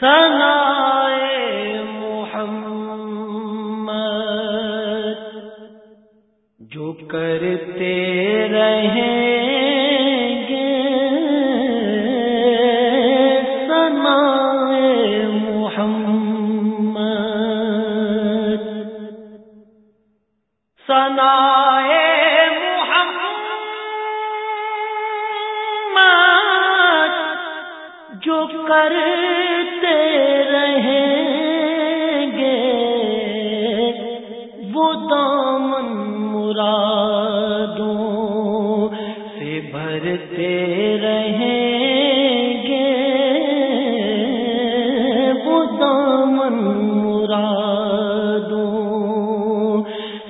سنائے محمد جو کرتے رہے جو کرتے رہیں گے، وہ دامن مرادوں سے بھرتے رہیں گے۔ وہ دامن مرادوں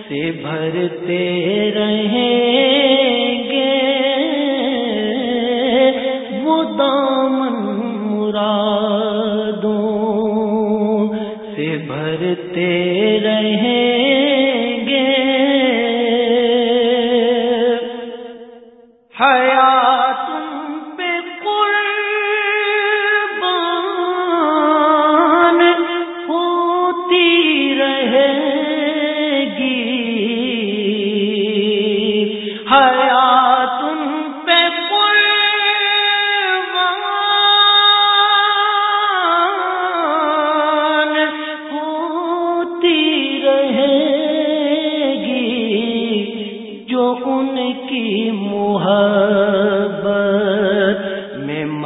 سے بھرتے رہیں گے۔ وہ دامن رہے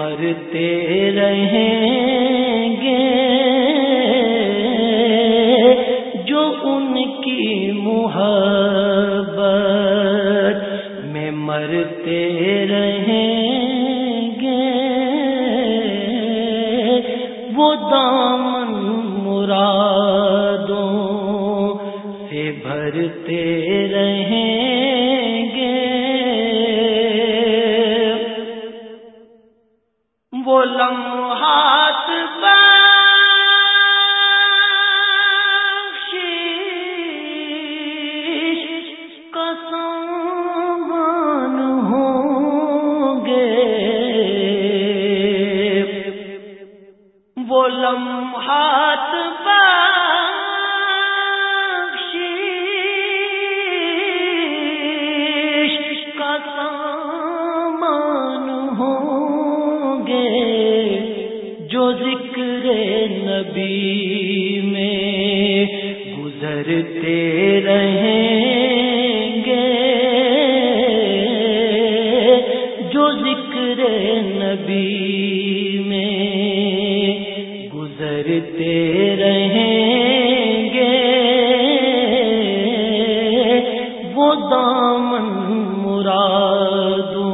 مرتے رہیں گے۔ جو ان کی محبت میں مرتے رہیں گے وہ دام وسلم مستی میں گزرتے رہیں گے۔ جو ذکر نبی میں گزرتے رہیں گے، وہ مرادوں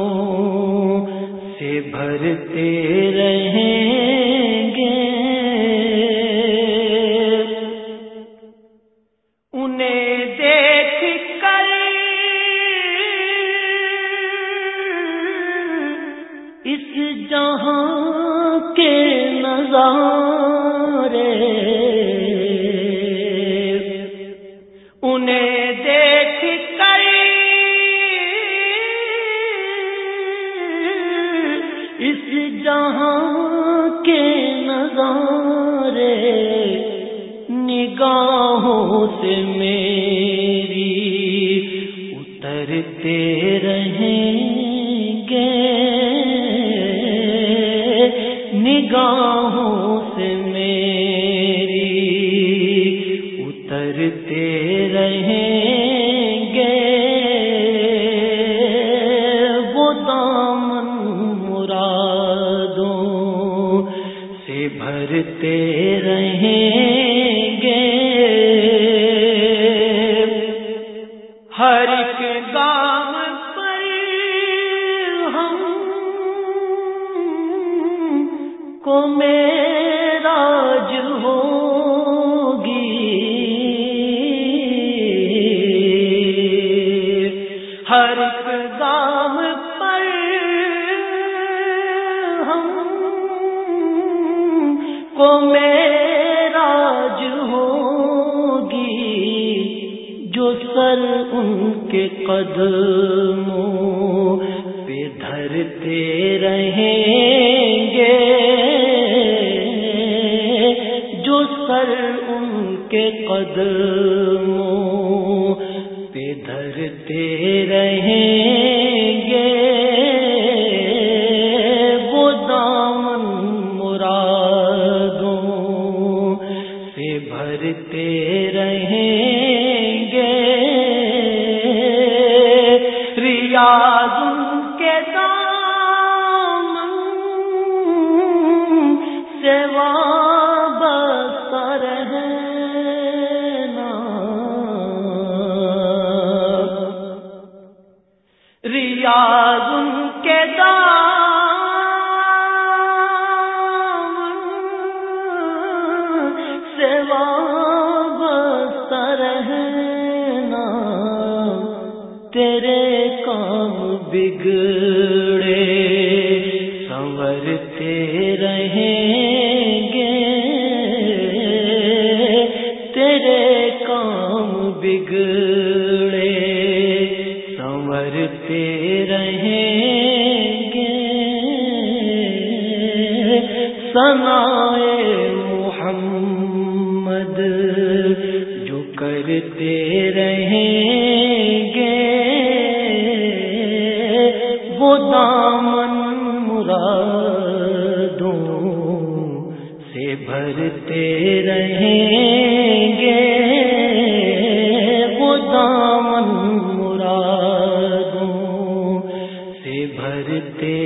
سے بھرتے رہیں اس جہاں کے نظارے انہیں دیکھ کر اس جہاں کے نظارے نگاہوں سے میری اترتے نگاہوں سے میری اترتے رہے ہم کو میراج ہوگی جو سر ان کے قدموں پہ دھرتے رہیں گے، جو سر ان کے قدموں پہ دھرتے رہیں ریاض ان کے سے وابستہ رہنا تیرے کام بگڑ سنا محمد جو کرتے رہیں گے، وہ دامن مرادوں سے بھرتے رہیں گے۔ وہ دامن مرادوں سے بھرتے